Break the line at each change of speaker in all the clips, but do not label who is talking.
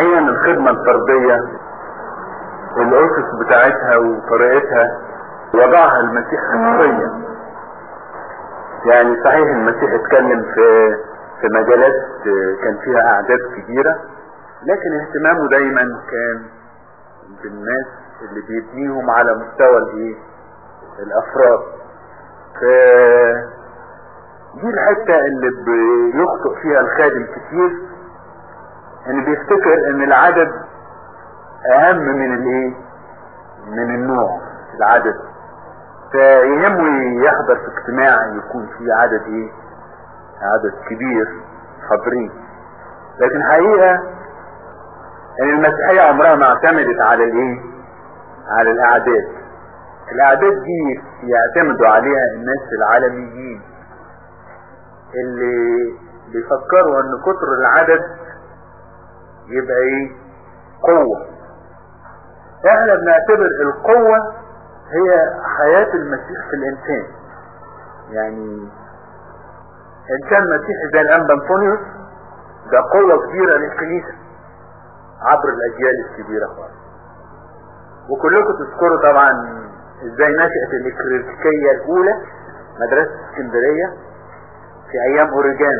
حقيقة الخدمة الفردية الأسس بتاعتها وطريقتها وضعها المسيح شخصيا يعني صحيح المسيح اتكلم في في مجالات كان فيها أعداد كبيرة لكن اهتمامه دايما كان بالناس اللي بيبنيهم على مستوى الإيه؟ الأفراد. ف دي الحتة اللي بيخطئ فيها الخادم كتير. ان بيفتكر إن العدد أهم من الإيه؟ من النوع العدد. فيهمه يحضر في اجتماع يكون فيه عدد إيه؟ عدد كبير حاضرين لكن حقيقة إن المسيحية عمرها ما اعتمدت على الإيه؟ على الأعداد. الأعداد دي يعتمدوا عليها الناس العالميين. اللي بيفكروا إن كتر العدد يبقى إيه؟ قوة. إحنا بنعتبر القوة هي حياة المسيح في الانسان. يعني انسان مسيحي زي الأنبا أنطونيوس ده قوة كبيرة للكنيسة. عبر الأجيال الكبيرة خالص. وكلكم تذكروا طبعا إزاي نشأت الاكليريكية الأولى مدرسة اسكندرية في أيام اوريجان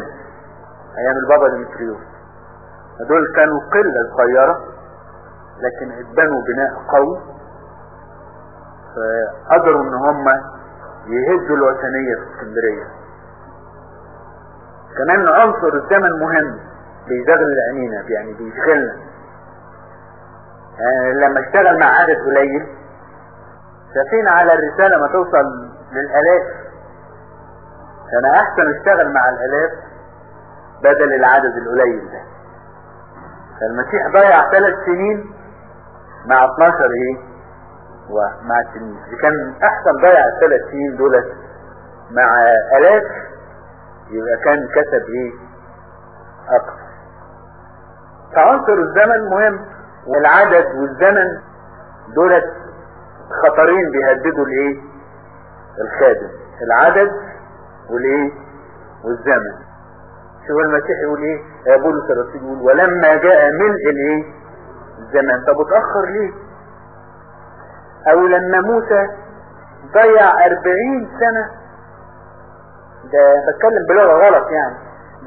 أيام البابا ديمتريوس. دول كانوا قلة صغيرة لكن اتبنوا بناء قوي. فقدروا إن هم يهدوا الوثنية في اسكندرية. كمان عنصر الزمن مهم بيزغل عينينا يعني بيشغلنا. يعني لما اشتغل مع عدد قليل شايفين على الرسالة ما توصل للآلاف. كان أحسن اشتغل مع الآلاف بدل العدد القليل ده. فالمسيح ضيع ثلاث سنين مع 12 إيه؟ ومع التلميذ كان أحسن ضيع الثلاث سنين دولت مع آلاف يبقى كان كسب إيه؟ أكثر فعنصر الزمن مهم والعدد والزمن دولت خطرين بيهددوا الايه؟ الخادم. العدد والإيه؟ والزمن. شوف المسيح يقول إيه؟ يا بولس الرسول يقول ولما جاء ملء الايه الزمان. طب اتأخر ليه؟ أو لما موسى ضيع أربعين سنة ده بتكلم بلغة غلط يعني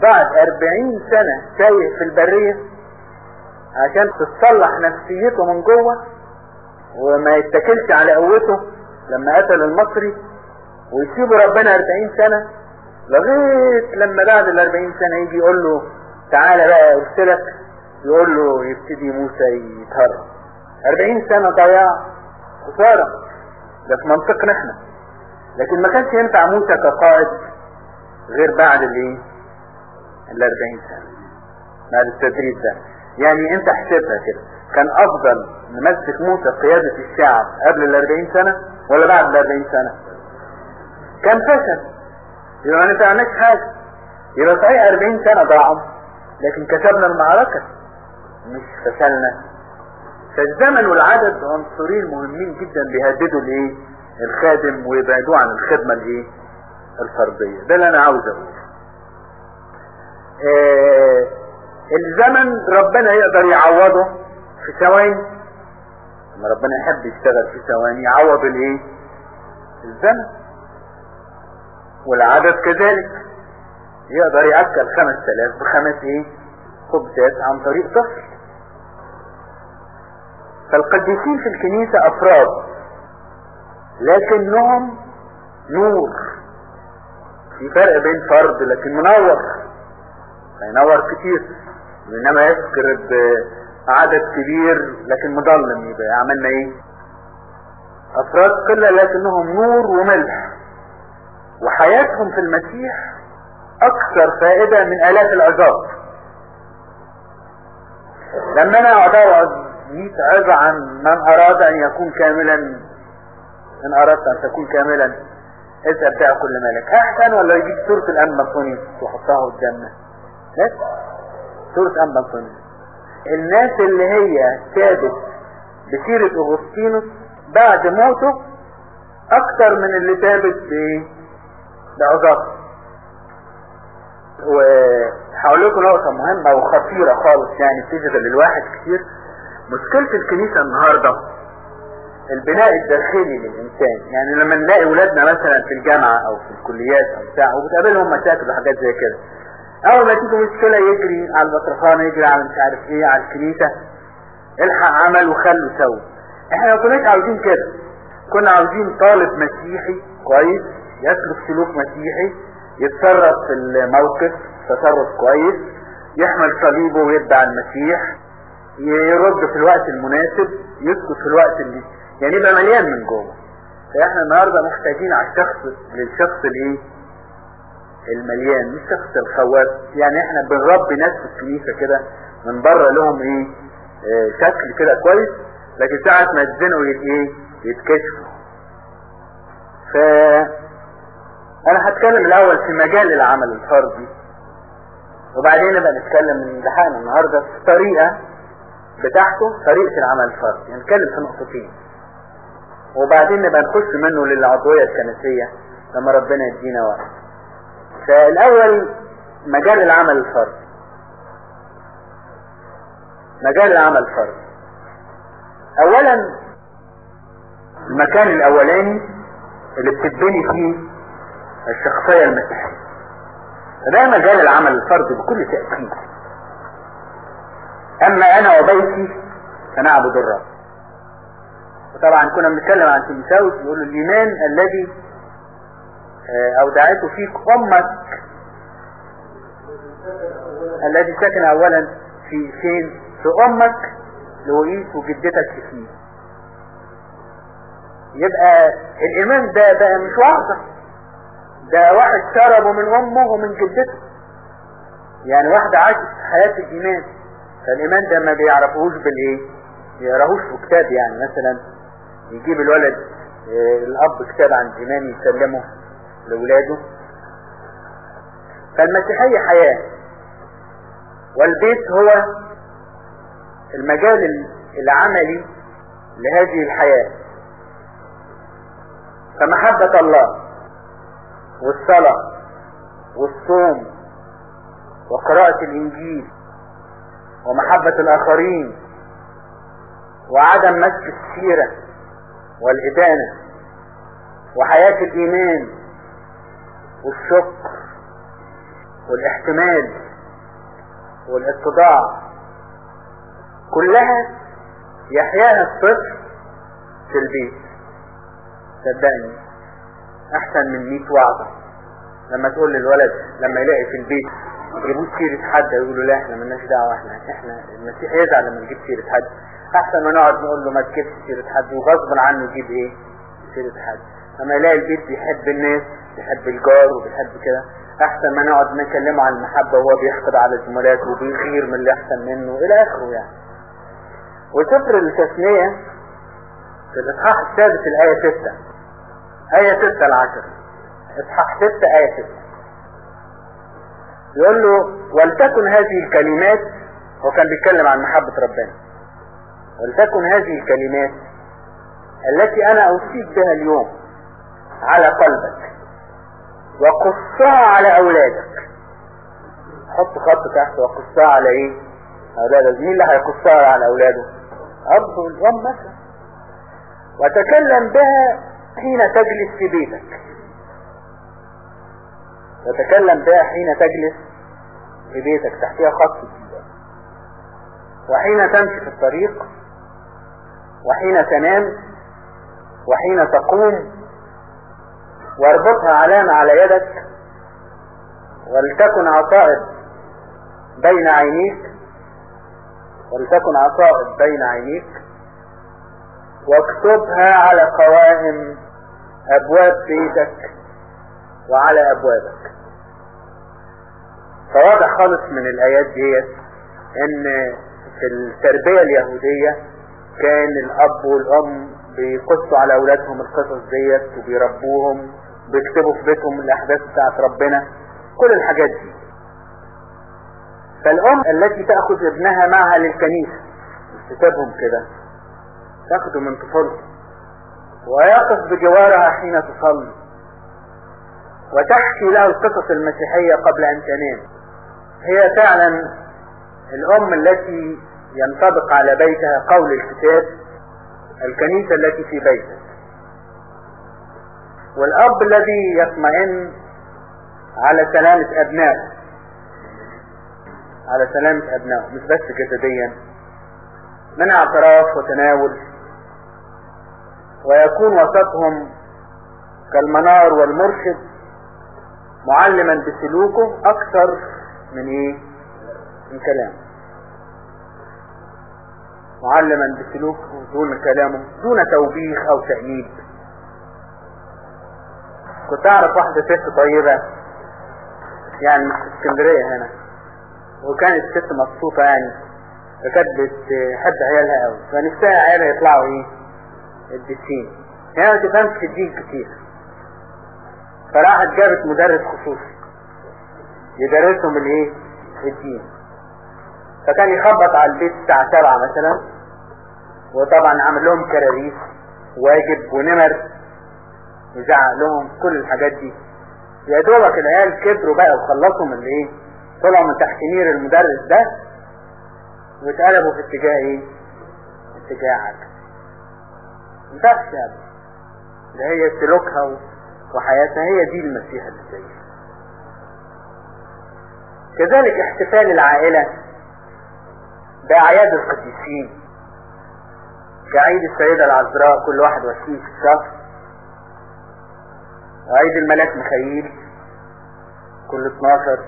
بعد أربعين سنة تايه في البرية عشان تتصلح نفسيته من جوه وما يتكلش على قوته لما قتل المصري ويسيبوا ربنا أربعين سنة. لغاية لما بعد الأربعين سنة يجي يقول له تعالى بقى ارسلك يقول له يبتدي موسى يتهرب. أربعين سنة ضياع خسارة. ده في منطقنا إحنا. لكن ما كانش ينفع موسى كقائد غير بعد الإيه؟ الأربعين سنة. بعد التدريب ده. يعني أنت احسبها كده. كان أفضل نمسك موسى قيادة الشعب قبل الأربعين سنة ولا بعد الأربعين سنة؟ كان فشل. يبقى ما نفعناش حاجة يبقى صحيح 40 سنة ضاعوا. لكن كسبنا المعركة. مش فشلنا. فالزمن والعدد عنصرين مهمين جدا بيهددوا الايه الخادم ويبعدوه عن الخدمة الإيه؟ الفردية. ده اللي أنا عاوز أقوله. آه الزمن ربنا يقدر يعوضه في ثواني. لما ربنا يحب يشتغل في ثواني يعوض الإيه؟ الزمن. والعدد كذلك. يقدر يأكل خمس تلاف بخمس إيه؟ خبزات عن طريق طفل. فالقديسين في الكنيسة أفراد لكنهم نور. في فرق بين فرد لكن منور. هينور كتير إنما يذكر بعدد كبير لكن مظلم يبقى عملنا إيه؟ أفراد قلة لكنهم نور وملح. وحياتهم في المسيح أكثر فائدة من الاف العظات لما أنا اوعظ 100 عظة عن من أراد أن يكون كاملا؟ ان اردت أن تكون كاملا اذهب بيع كل مالك احسن ولا يجيب سورة الأنبا ويحطها قدامنا. بس سورة أنبا الناس اللي هي سادت بسيرة أغسطينوس بعد موته أكتر من اللي ثابت بايه بعظات هقول لكم نقطة مهمة وخطيرة خالص يعني بتشغل الواحد كتير. مشكلة الكنيسة النهاردة البناء الداخلي للإنسان. يعني لما نلاقي ولادنا مثلا في الجامعة أو في الكليات أو بتاع وبتقابلهم مشاكل وحاجات زي كده. أول ما تيجي مشكلة يجري على البطرخانة يجري على مش عارف إيه على الكنيسة الحق عمل وخلوا سوي. إحنا ما كناش عاوزين كده. كنا عاوزين طالب مسيحي كويس يسلك سلوك مسيحي يتصرف في الموقف تصرف كويس يحمل صليبه ويتبع المسيح يرد في الوقت المناسب يسكت في الوقت اللي يعني يبقى مليان من جوه. فاحنا النهارده محتاجين على الشخص للشخص الايه؟ المليان مش الشخص الخواف يعني إحنا بنربي ناس في الكنيسة كده من بره لهم إيه؟ آه شكل كده كويس لكن ساعة ما يتزنقوا إيه؟ يتكشفوا. ف أنا هتكلم الأول في مجال العمل الفردي وبعدين نبقى نتكلم من امتحان النهارده في الطريقة بتاعته طريقة العمل الفردي. نتكلم في نقطتين. وبعدين نبقى نخش منه للعضوية الكنسية لما ربنا يدينا وقت. فالأول مجال العمل الفردي. مجال العمل الفردي. اولا المكان الأولاني اللي بتتبني فيه الشخصية المسيحية. فده مجال العمل الفردي بكل تأكيد أما أنا وبيتي فنعبد الرب. وطبعا كنا بنتكلم عن تيموثاوس بيقول الإيمان الذي أودعته فيك أمك الذي سكن أولا في فين في أمك لوئيس وجدتك فيه يبقى الإيمان ده بقى مش وعظة. ده واحد شربه من أمه ومن جدته. يعني واحدة عاشت حياة الإيمان. فالإيمان ده ما بيعرفوش بالإيه؟ يقراهوش في كتاب يعني. مثلا يجيب الولد آه الأب كتاب عن الإيمان يسلمه لاولاده فالمسيحية حياة. والبيت هو المجال العملي لهذه الحياة. فمحبة الله. والصلاة والصوم وقراءة الإنجيل ومحبة الآخرين وعدم مسك السيرة والإدانة وحياة الإيمان والشكر والاحتمال والاتضاع كلها يحياها الطفل في البيت. صدقني. أحسن من 100 وعظة لما تقول للولد لما يلاقي في البيت يجيبوه سيرة حد يقولوا لا إحنا مالناش دعوة إحنا إحنا المسيح يزعل لما نجيب سيرة حد. أحسن ما نقعد نقول له ما تجيبش سيرة حد وغصب عنه يجيب إيه؟ سيرة حد. لما يلاقي البيت بيحب الناس بيحب الجار وبيحب كده. أحسن ما نقعد نكلمه عن المحبة وهو بيحقد على زملاته وبيغير من اللي أحسن منه إلى آخره يعني. وسفر التثنية في الإصحاح السادس الآية 6 آية 6 العشر. اصحاح 6 آية 6 يقول له ولتكن هذه الكلمات هو كان بيتكلم عن محبة ربنا. ولتكن هذه الكلمات التي أنا أوصيك بها اليوم على قلبك وقصها على أولادك. حط خط تحت وقصها على إيه؟ أولادك. مين اللي هيقصها على أولاده؟ أب والأم مثلا. وتكلم بها حين تجلس في بيتك. وتكلم بها حين تجلس في بيتك تحتها خط وحين تمشي في الطريق وحين تنام وحين تقوم واربطها علامة على يدك ولتكن عصائب بين عينيك ولتكن عصائب بين عينيك واكتبها على قوائم أبواب بيتك وعلى أبوابك. فواضح خالص من الآيات ديت إن في التربية اليهودية كان الأب والأم بيقصوا على أولادهم القصص ديت وبيربوهم بيكتبوا في بيتهم الأحداث بتاعت ربنا كل الحاجات دي. فالأم التي تأخذ ابنها معها للكنيسة كتابهم كده تاخده من طفولته. ويقف بجوارها حين تصلي. وتحكي له القصص المسيحية قبل أن تنام. هي فعلا الأم التي ينطبق على بيتها قول الكتاب الكنيسة التي في بيتك والأب الذي يطمئن على سلامة أبنائه. على سلامة أبنائه مش بس جسديا. من اعتراف وتناول ويكون وسطهم كالمنار والمرشد معلما بسلوكه أكثر من إيه؟ من كلامه. معلما بسلوكه دون كلامه دون توبيخ أو تأنيب. كنت أعرف واحدة ست طيبة يعني في اسكندرية هنا وكانت ست مبسوطة يعني فكانت بتحب عيالها قوي فنفسها عيالها يطلعوا إيه؟ الدين هي ما تفهمش في الدين كتير. فراحت جابت مدرس خصوصي. يدرسهم الايه الدين. فكان يخبط على البيت الساعة سبعة مثلا. وطبعا عمل لهم كراريس واجب ونمر. يزعق لهم كل الحاجات دي. يا دوبك العيال كبروا بقى وخلصوا من الايه طلعوا من تحت نير المدرس ده. واتقلبوا في اتجاه إيه؟ اتجاه عكس مفيش يعني ده هي سلوكها وحياتها هي دي المسيح اللي زيها كذلك احتفال العائلة بأعياد القديسين. كعيد السيدة العذراء كل واحد وعشرين في الشهر وعيد الملاك مخيل كل 12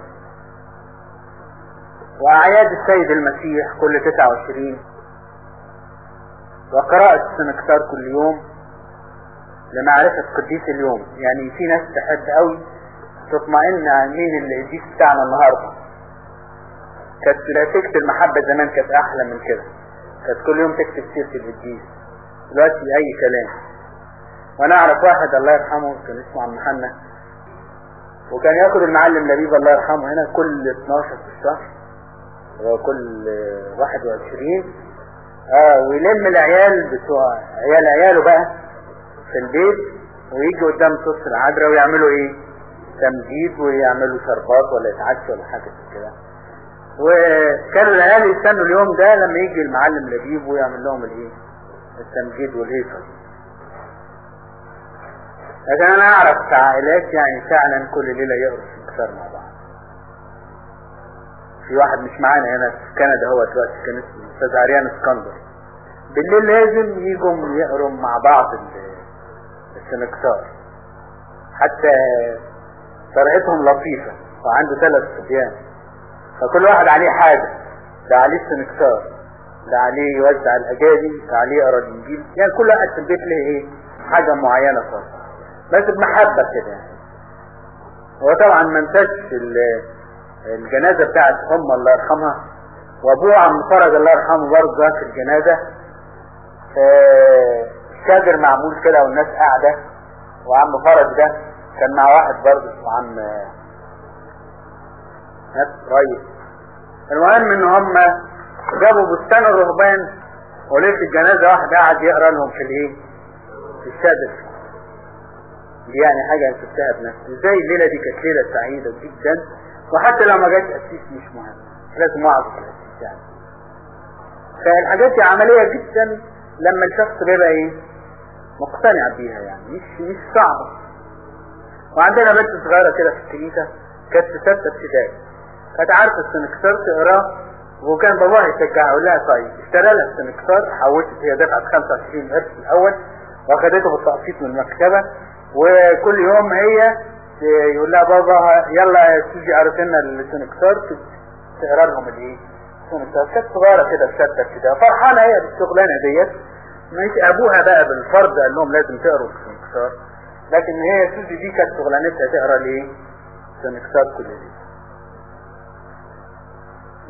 وأعياد السيد المسيح كل 29 وقراءة السنكسار كل يوم لمعرفة قديس اليوم. يعني في ناس تحب قوي تطمئن عن مين القديس بتاعنا النهارده. كانت تكتب المحبة زمان كانت أحلى من كده. كانت كل يوم تكتب سيرة القديس دلوقتي أي كلام. وأنا أعرف واحد الله يرحمه كان اسمه عم محمد. وكان ياخد المعلم لبيب الله يرحمه هنا كل 12 في الشهر. وكل 21 آه ويلم العيال بتوع عيال عياله بقى في البيت ويجي قدام صوص العذراء ويعملوا إيه؟ تمجيد ويعملوا شربات ولا يتعشوا ولا حاجة كده. وكانوا العيال يستنوا اليوم ده لما يجي المعلم لبيب ويعمل لهم الإيه؟ التمجيد والهيصة. لكن أنا أعرف عائلات يعني فعلا كل ليلة يقروا استنكسار مع بعض. في واحد مش معانا هنا في كندا هو دلوقتي كان اسمه الأستاذ عريان اسكندر. بالليل لازم يجوا يقروا مع بعض السنكسار حتى طريقتهم لطيفة وعنده ثلاث صبيان فكل واحد عليه حاجة ده عليه السنكسار ده عليه يوزع الأجازي ده عليه يقرأ الإنجيل. يعني كل واحد في البيت له إيه؟ حاجة معينة خالص بس بمحبة كده. يعني هو طبعا ما انساش الجنازة بتاعت أم الله يرحمها وأبوه عم فرج الله يرحمه برضه في الجنازة. الشادر معمول كده والناس قاعدة وعم فرج ده كان مع واحد برضه اسمه عم ناس ريس المهم إن هم جابوا بستان الرهبان وليلة الجنازة واحد قاعد يقرأ لهم في الإيه؟ في الشادر دي يعني حاجة أنا شفتها بنفسي إزاي الليلة دي كانت ليلة سعيدة جدا. وحتى لو ما جاش أسيس مش مهم. لازم وعظ في الاسيس يعني فالحاجات دي عملية جدا لما الشخص بيبقى إيه؟ مقتنع بيها يعني. مش مش صعبة وعندنا بنت صغيرة كده في الكنيسة كانت في ستة ابتدائي. كانت عارفة السنكسار تقراه وكان باباها يشجعها يقول لها طيب اشترى لها السنكسار حولت هي دفعت 25 قرش الأول واخدته بالتقسيط من المكتبة وكل يوم هي يقول لها بابا يلا تيجي قريت لنا السنكسار تقرا لهم الايه السنكسار كانت صغيره كده سته ابتدائي فرحانه هي بالشغلانه ديت مش ابوها بقى بالفرض قال لهم لازم تقروا السنكسار لكن هي سوزي دي كانت شغلانتها تقرا الايه السنكسار كل دي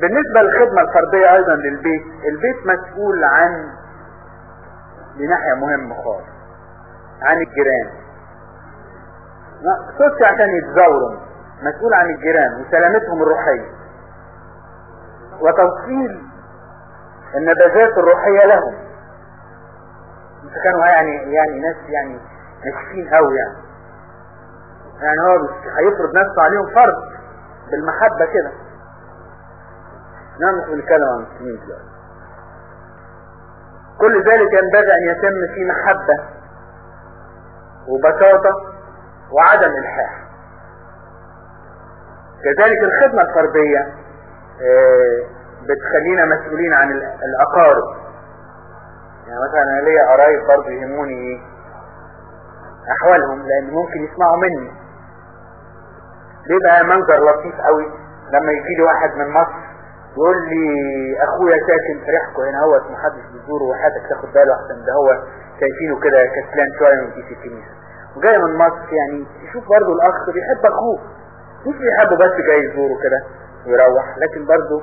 بالنسبة للخدمه الفرديه أيضا للبيت البيت مسؤول عن لناحيه مهمه خالص عن الجيران مقصودش عشان يتزاوروا مسؤول عن الجيران وسلامتهم الروحية. وتوصيل النبذات الروحية لهم. انت كانوا يعني يعني ناس يعني ناشفين قوي يعني. يعني هو هيفرض نفسه عليهم فرض بالمحبة كده. نعم مش بنتكلم عن المسلمين دلوقتي كل ذلك ينبغي أن يتم في محبة وبساطة وعدم الحاح. كذلك الخدمة الفردية آه، بتخلينا مسؤولين عن الأقارب. يعني مثلا أنا ليا قرايب برضه يهموني أحوالهم لأن ممكن يسمعوا مني. بيبقى منظر لطيف قوي؟ لما يجي لي واحد من مصر يقول لي أخويا ساكن في هنا هو محدش بيزوره وحياتك تاخد باله احسن ده هو شايفينه كده كسلان شوية من كيس الكنيسه وجاي من مصر يعني يشوف برضه الأخ بيحب أخوه. مش بيحبه بس جاي يزوره كده ويروح لكن برضه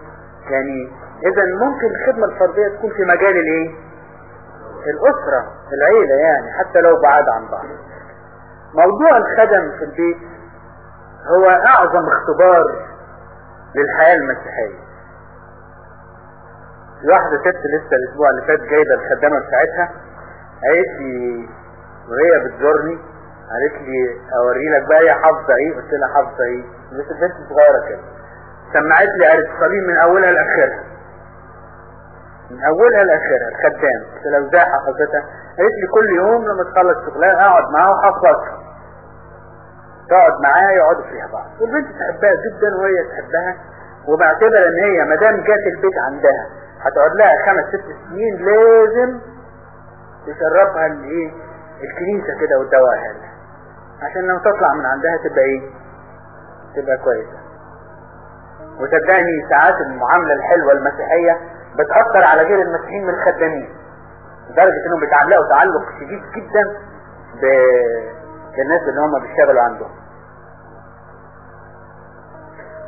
يعني اذا ممكن الخدمة الفردية تكون في مجال الإيه؟ الأسرة العيلة يعني حتى لو بعاد عن بعض. موضوع الخدم في البيت هو أعظم اختبار للحياة المسيحية. واحدة ست لسه الأسبوع اللي فات جايبة الخدامة بتاعتها قالت لي وهي بتزورني قالت لي أوري لك بقى هي حافظة إيه؟ قلت لها حافظة إيه؟ بس البنت صغيرة كده. سمعت لي ارسطالين من أولها لآخرها. من أولها لآخرها الخدام. قلت لها إزاي حفظتها قالت لي كل يوم لما تخلص شغلها أقعد معاها وحفظها تقعد معاها يقعدوا فيها بعض. والبنت تحبها جدا وهي تحبها وبعتبر إن هي ما دام جات البيت عندها هتقعد لها خمس ست سنين لازم تشربها الايه الكنيسة كده وتدوقها لها. عشان لما تطلع من عندها تبقى إيه؟ تبقى كويسة. وصدقني ساعات المعاملة الحلوة المسيحية بتأثر على غير المسيحيين من الخدامين. لدرجة إنهم بيتعلقوا تعلق شديد جدا. بالناس اللي هم بيشتغلوا عندهم.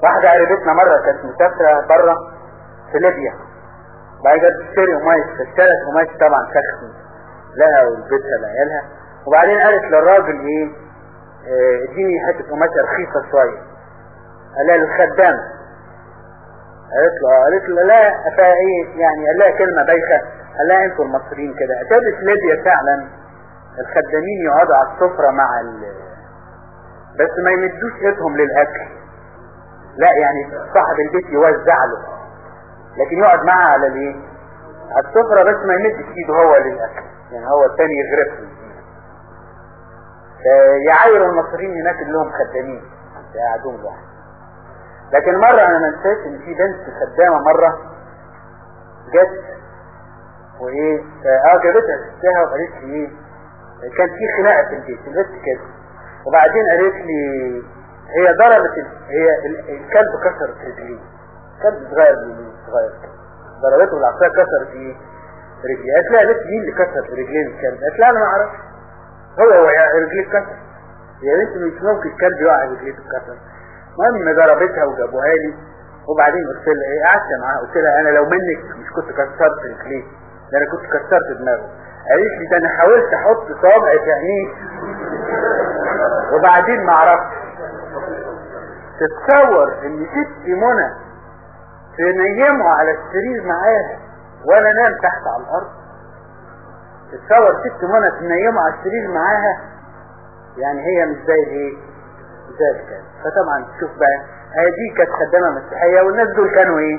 واحدة قريبتنا مرة كانت مسافرة بره في ليبيا. بعد كده تشتري قماش فاشترت قماش طبعا شخصي لها ولبيتها لعيالها. وبعدين قالت للراجل إيه؟ اديني حتة قماشه رخيصه شوية قال لها للخدامه قالت له قالت له لا إيه؟ يعني قال لها كلمة بايخة. قال لها أنتوا المصريين كده. اتابت ليبيا فعلا. الخدامين يقعدوا على السفرة مع ال بس ما يمدوش إيدهم للاكل لا يعني صاحب البيت يوزع له. لكن يقعد معاه على الإيه؟ على السفرة بس ما يمدش إيده هو للاكل يعني هو الثاني يغرف له يعايروا المصريين هناك اللي هم خدامين. يقعدون لوحده لكن مرة أنا ما انساش إن في بنت خدامة مرة جت وإيه آه جابتها ستها وقالت لي إيه كان في خناقة في البيت. البنت كده وبعدين قالت لي هي ضربت هي الكلب كسرت رجليه. كلب صغير صغير. ضربته بالعصاية كسرت إيه رجليه. قالت لها قالت مين اللي كسر رجلين الكلب؟ قالت لها أنا ما أعرفش. هو هو رجليه اتكسر يا بنت مش ممكن الكلب يقع رجليه تتكسر المهم ضربتها وجابوها لي. وبعدين قلت لها إيه قعدت معاها قلت لها أنا لو منك مش كنت كسرت رجليه ده أنا كنت كسرت دماغه. قالت لي ده أنا حاولت أحط صابعي في عينيه وبعدين ما عرفتش تتصور إن ست منى تنيمه على السرير معاها وأنا نام تحت على الأرض؟ تتصور ست منى تنيمه على السرير معاها؟ يعني هي مش زي الايه زي الكلب فطبعا تشوف بقى دي كانت خدامة مسيحية والناس دول كانوا إيه؟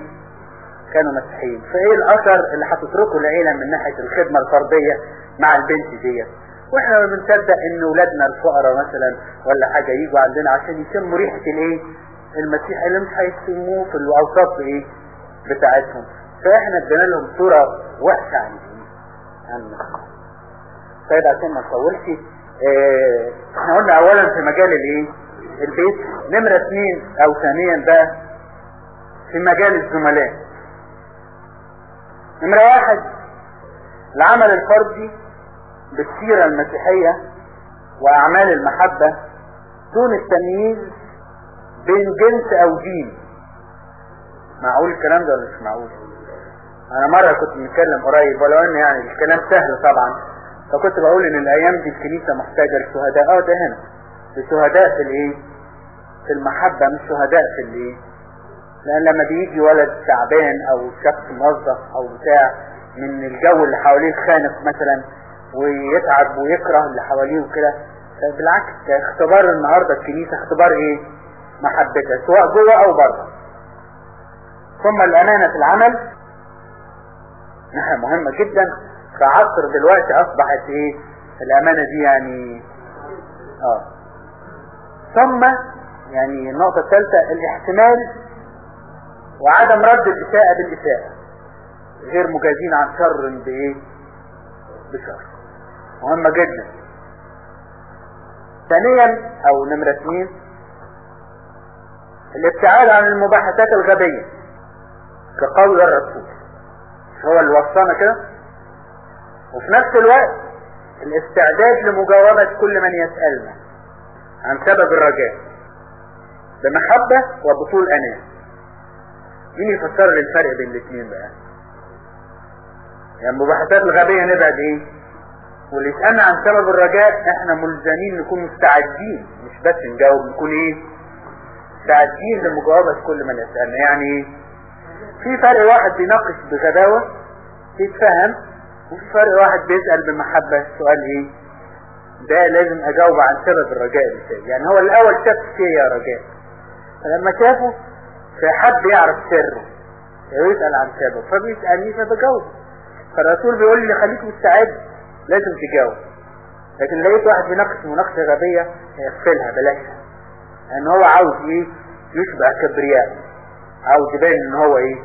كانوا مسيحيين. فإيه الأثر اللي هتتركه العيلة من ناحية الخدمة الفردية مع البنت ديت؟ وإحنا ما بنصدق إن ولادنا الفقراء مثلا ولا حاجة يجوا عندنا عشان يشموا ريحة الإيه؟ المسيح اللي مش هيسموه في الاوساط إيه؟ بتاعتهم. فإحنا ادينا لهم صورة وحشة عن عن طيب عشان ما نطولش آه إحنا قلنا اولا في مجال الايه البيت. نمرة اثنين أو ثانيا بقى في مجال الزملاء. نمرة واحد العمل الفردي بالسيرة المسيحية وأعمال المحبة دون التمييز بين جنس أو دين. معقول الكلام ده ولا مش معقول؟ أنا مرة كنت بنتكلم قريب ولو إن يعني الكلام سهل طبعا. فكنت بقول إن الأيام دي الكنيسة محتاجة لشهداء. آه ده هنا. لشهداء في الإيه؟ في المحبة مش شهداء في الإيه؟ لأن لما بيجي ولد تعبان أو شخص موظف أو بتاع من الجو اللي حواليه الخانق مثلا ويتعب ويكره اللي حواليه وكده بالعكس اختبار النهاردة الكنيسة اختبار إيه؟ محبتها سواء جوه أو بره. ثم الأمانة في العمل ناحية مهمة جدا. في عصر دلوقتي أصبحت إيه؟ الأمانة دي يعني آه. ثم يعني النقطة الثالثة الاحتمال وعدم رد الإساءة بالإساءة غير مجازين عن شر بإيه؟ بشر. مهمة جدا. ثانيا أو نمرة اثنين الابتعاد عن المباحثات الغبية كقول الرسول. هو اللي وصانا كده. وفي نفس الوقت الاستعداد لمجاوبة كل من يسألنا عن سبب الرجاء بمحبة وبطول أنام مين يفسر لي الفرق بين الاثنين بقى؟ يعني المباحثات الغبية نبعد إيه؟ واللي يسألنا عن سبب الرجاء إحنا ملزمين نكون مستعدين مش بس نجاوب نكون إيه؟ مستعدين لمجاوبة كل من يسألنا. يعني إيه؟ في فرق واحد بيناقش بغباوة يتفهم وفي فرق واحد بيسأل بمحبة. سؤال إيه؟ ده لازم أجاوب عن سبب الرجاء بتاعي يعني هو الأول شاف فيه يا رجاء. فلما شافه فحب يعرف سره ويسأل عن سببه. فبيسألني فبجاوب. فالرسول بيقول لي خليك مستعد لازم تجاوب. لكن لقيت واحد بيناقش مناقشة غبية اقفلها بلاشها لأن هو عاوز إيه؟ يشبع كبرياء. عاوز يبين إن هو إيه؟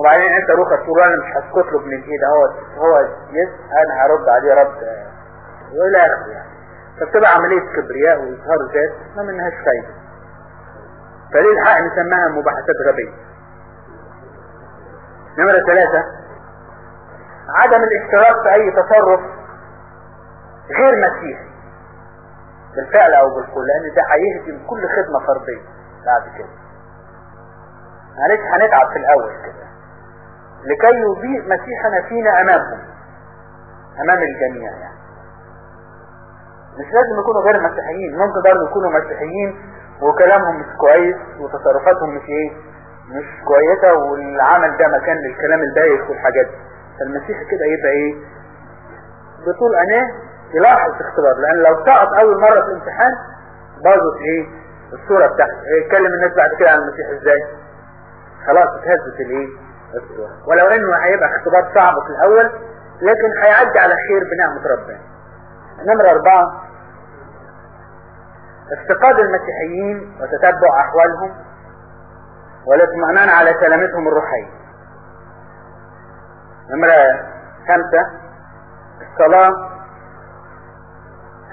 وبعدين انت روح تقول أنا مش هسكت له من الايد هو هو يس أنا هرد عليه رد وإلى آخره يعني. فبتبقى عملية كبرياء وإظهار ذات ما منهاش فايدة. فليه الحق نسميها مباحثات غبية. نمرة ثلاثة عدم الاشتراك في أي تصرف غير مسيحي بالفعل أو بالقول لأن ده هيهدم كل خدمة فردية بعد كده. معلش هنتعب في الأول كده. لكي يضيء مسيحنا فينا أمامهم. أمام الجميع. يعني مش لازم يكونوا غير مسيحيين. ممكن برضه يكونوا مسيحيين وكلامهم مش كويس وتصرفاتهم مش إيه؟ مش كويسة والعمل ده مكان للكلام البايخ والحاجات دي. فالمسيح كده يبقى إيه؟ بطول اناه يلاحظ اختبار. لأن لو سقط أول مرة في الامتحان باظت إيه؟ الصورة بتاعته. يتكلم الناس بعد كده عن المسيح إزاي؟ خلاص اتهزت الإيه؟ ولو إنه هيبقى اختبار صعب في الأول لكن هيعدي على خير بنعمة ربنا نمرة أربعة. افتقاد المسيحيين وتتبع أحوالهم والاطمئنان على سلامتهم الروحية. نمرة خمسة. الصلاة.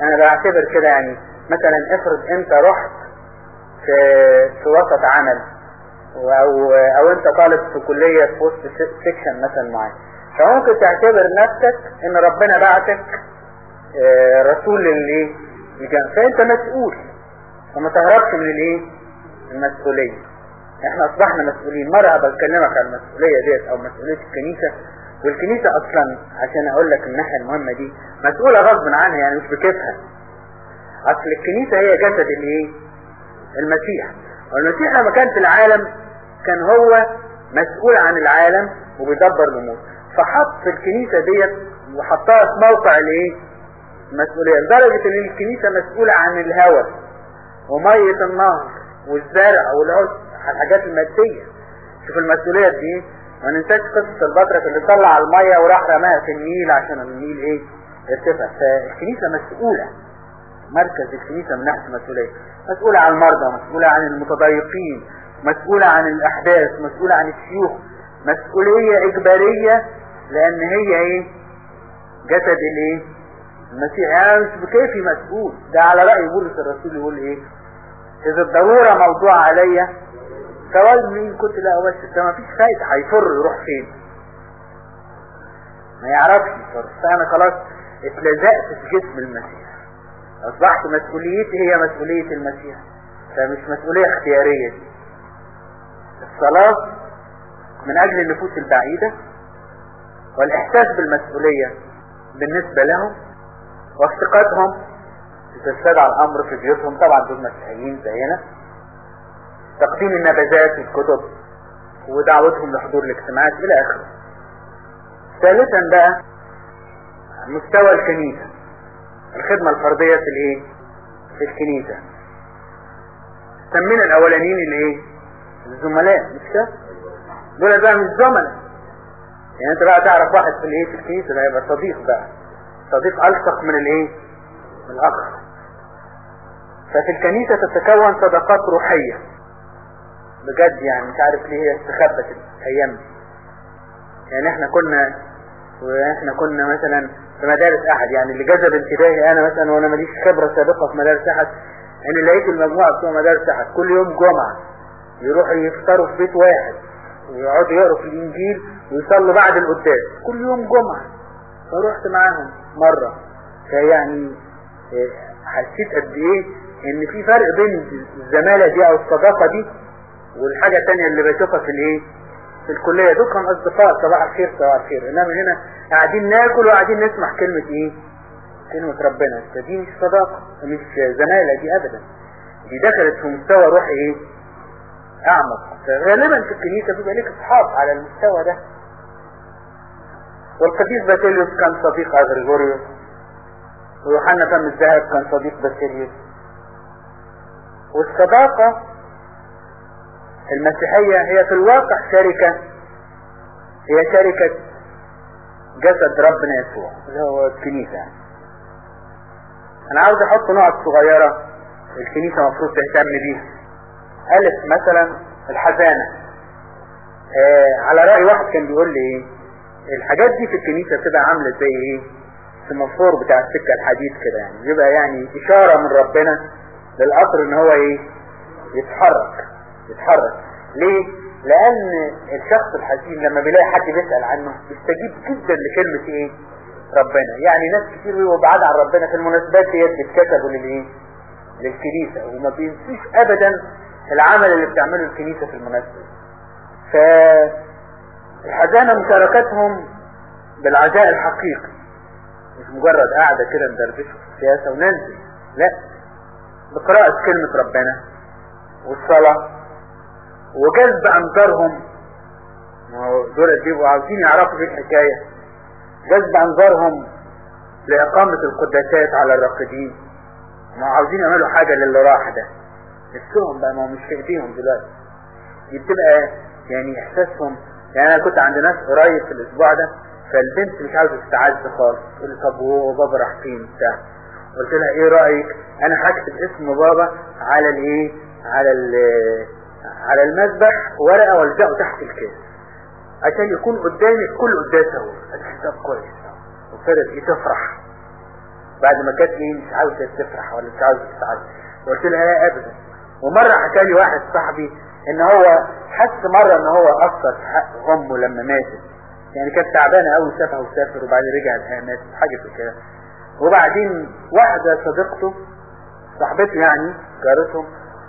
أنا بعتبر كده يعني مثلا افرض أنت رحت في, في وسط عمل. أو, أو أنت طالب في كلية في وسط سيكشن مثلا معين. فممكن تعتبر نفسك إن ربنا بعتك رسول للإيه؟ فأنت مسؤول. فما تهربش من الإيه؟ المسؤولية. إحنا أصبحنا مسؤولين. مرة بكلمك عن المسؤولية ديت أو مسؤولية الكنيسة. والكنيسة أصلا عشان أقول لك الناحية المهمة دي مسؤولة غصب عنها يعني مش بكيفها. أصل الكنيسة هي جسد الإيه؟ المسيح. والمسيح لما كان في العالم كان هو مسؤول عن العالم وبيدبر الأمور. فحط الكنيسة ديت وحطها في موقع الايه المسؤولية لدرجة إن الكنيسة مسؤولة عن الهواء ومية النهر والزرع والعشب الحاجات المادية. شوف المسؤولية دي ما ننساش قصة البطرك اللي طلع المية وراح رماها في النيل عشان النيل إيه؟ يرتفع. فالكنيسة مسؤولة. مركز الكنيسة من ناحية المسؤولية. مسؤولة عن المرضى مسؤولة عن المتضايقين. مسؤولة عن الأحداث مسؤولة عن الشيوخ مسؤولية إجبارية لأن هي إيه؟ جسد الإيه؟ المسيح. يعني مش بكيفي مسؤول. ده على رأي بولس الرسول يقول إيه؟ إذا الضرورة موضوع عليا سواء مين كنت لا أبشر ده مفيش فايدة. هيفر يروح فين؟ ما يعرفش يفر. فأنا خلاص اتلزقت في جسم المسيح. أصبحت مسؤوليتي هي مسؤولية المسيح فمش مسؤولية اختيارية. دي الصلاة من أجل النفوس البعيدة والإحساس بالمسؤولية بالنسبة لهم وافتقادهم لتستدعى الأمر في بيوتهم. طبعا دول مسيحيين زينا. تقديم النبذات الكتب ودعوتهم لحضور الاجتماعات إلى آخره. ثالثا بقى مستوى الكنيسة. الخدمة الفردية في الإيه؟ في الكنيسة. سمينا الأولانيين الإيه؟ الزملاء مش كده؟ دول بقى مش زملاء يعني أنت بقى تعرف واحد في الإيه في الكنيسة ده يبقى صديق بقى. صديق ألصق من الإيه؟ من الاخ ففي الكنيسة تتكون صداقات روحية. بجد يعني مش عارف ليه هي استخبت الأيام دي. يعني إحنا كنا وإحنا كنا مثلا في مدارس أحد. يعني اللي جذب انتباهي أنا مثلا وأنا ماليش خبرة سابقة في مدارس أحد ان لقيت المجموعة بتوع مدارس أحد. كل يوم جمعة. يروحوا يفطروا في بيت واحد ويقعدوا يقروا في الإنجيل ويصلوا بعد القداس. كل يوم جمعة. فرحت معاهم مرة. فيعني حسيت قد إيه إن في فرق بين الزمالة دي أو الصداقة دي والحاجة الثانية اللي بشوفها في الإيه في الكلية. دول كانوا أصدقاء صباح الخير صباح الخير. إنما هنا قاعدين ناكل وقاعدين نسمع كلمة إيه كلمة ربنا. فدي مش صداقة مش زمالة دي ابدا. دي دخلت في مستوى روحي إيه أعمق. فغالبا في الكنيسه بيبقى لك أصحاب على المستوى ده. والقديس باسيليوس كان صديق اغريغوريوس ويوحنا فم الذهب كان صديق باسيليوس والصداقة المسيحية هي في الواقع شركة هي شركة جسد ربنا يسوع اللي هو الكنيسة. أنا عاوز أحط نقط صغيرة الكنيسة المفروض تهتم بيها. ألف مثلا الحزانة. آه على رأي واحد كان بيقول لي إيه الحاجات دي في الكنيسة بتبقى عاملة زي إيه؟ السمافور بتاع السكة الحديد كده يعني. بيبقى يعني إشارة من ربنا للقطر إن هو إيه؟ يتحرك يتحرك. ليه؟ لأن الشخص الحزين لما بيلاقي حد بيسأل عنه بيستجيب جدا لكلمة إيه؟ ربنا. يعني ناس كتير بيبقوا بعاد عن ربنا في المناسبات ديت بيتكتبوا للإيه؟ للكنيسة. وما بينسوش ابدا العمل اللي بتعمله الكنيسة في المناسبة. فالحزانة مشاركتهم بالعزاء الحقيقي. مش مجرد قاعدة كده ندردشه في السياسة وننزل. لا. بقراءة كلمة ربنا والصلاة وجذب أنظارهم. دول بيبقوا عاوزين يعرفوا إيه الحكاية. جذب أنظارهم لإقامة القداسات على الراقدين. ما عاوزين يعملوا حاجة للي راح ده. نفسهم بقى ما هو مش في ايديهم دلوقتي. دي بتبقى يعني احساسهم يعني أنا كنت عند ناس قريب في الأسبوع ده فالبنت مش عاوزة تستعز خالص تقول لي طب وهو بابا راح فين بتاع. قلت لها إيه رأيك؟ أنا هكتب اسم بابا على الإيه؟ على على المذبح ورقة والزقه تحت الكاس عشان يكون قدامي كل قداس اهو الحساب كويس. وابتدت إيه تفرح. بعد ما كانت إيه مش عاوزة تفرح ولا مش عاوزة تتعز قلت لها ابدا. ومرة حكى لي واحد صاحبي إن هو حس مرة إن هو قصر في حق امه لما ماتت. يعني كانت تعبانة قوي سافها وسافر وبعدين رجع لها ماتت حاجة زي كده. وبعدين واحدة صديقته صاحبته يعني جارتهم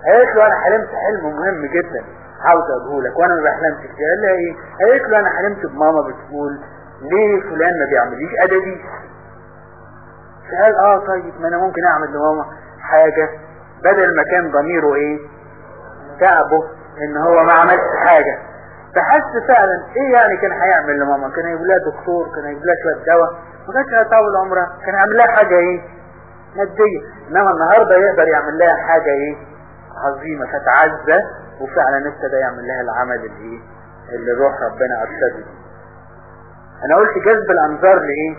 قالت له أنا حلمت حلم مهم جدا عاوز اقوله لك وأنا ما بحلمش كده قال لها إيه؟ قالت له أنا حلمت بماما بتقول ليه فلان ما بيعمليش أدبي؟ فقال آه طيب ما أنا ممكن أعمل لماما حاجة بدل ما كان ضميره إيه؟ تعبه إن هو ما عملش حاجة. فحس فعلا إيه يعني كان هيعمل لماما؟ كان هيجيب لها دكتور كان هيجيب لها شوية دواء. ما كانش هيطول عمرها. كان هيعمل لها حاجة إيه؟ مادية. إنما النهارده يقدر يعمل لها حاجة إيه؟ عظيمة فتعزى وفعلا ابتدى يعمل لها العمل اللي إيه؟ اللي روح ربنا أرشده. أنا قلت جذب الأنظار لإيه؟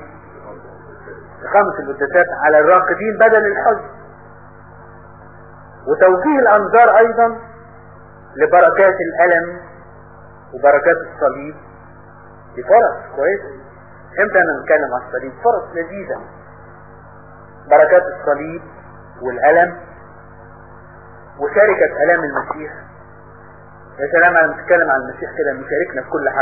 لخمس القداسات على الراقدين بدل الحزن. وتوجيه الأنظار أيضا لبركات الألم وبركات الصليب. دي فرص كويسة. إمتى أنا نتكلم عن الصليب؟ فرص لذيذة. بركات الصليب والألم وشاركت ألام المسيح. يا سلام أنا بتكلم عن المسيح كده مشاركنا في كل حاجة.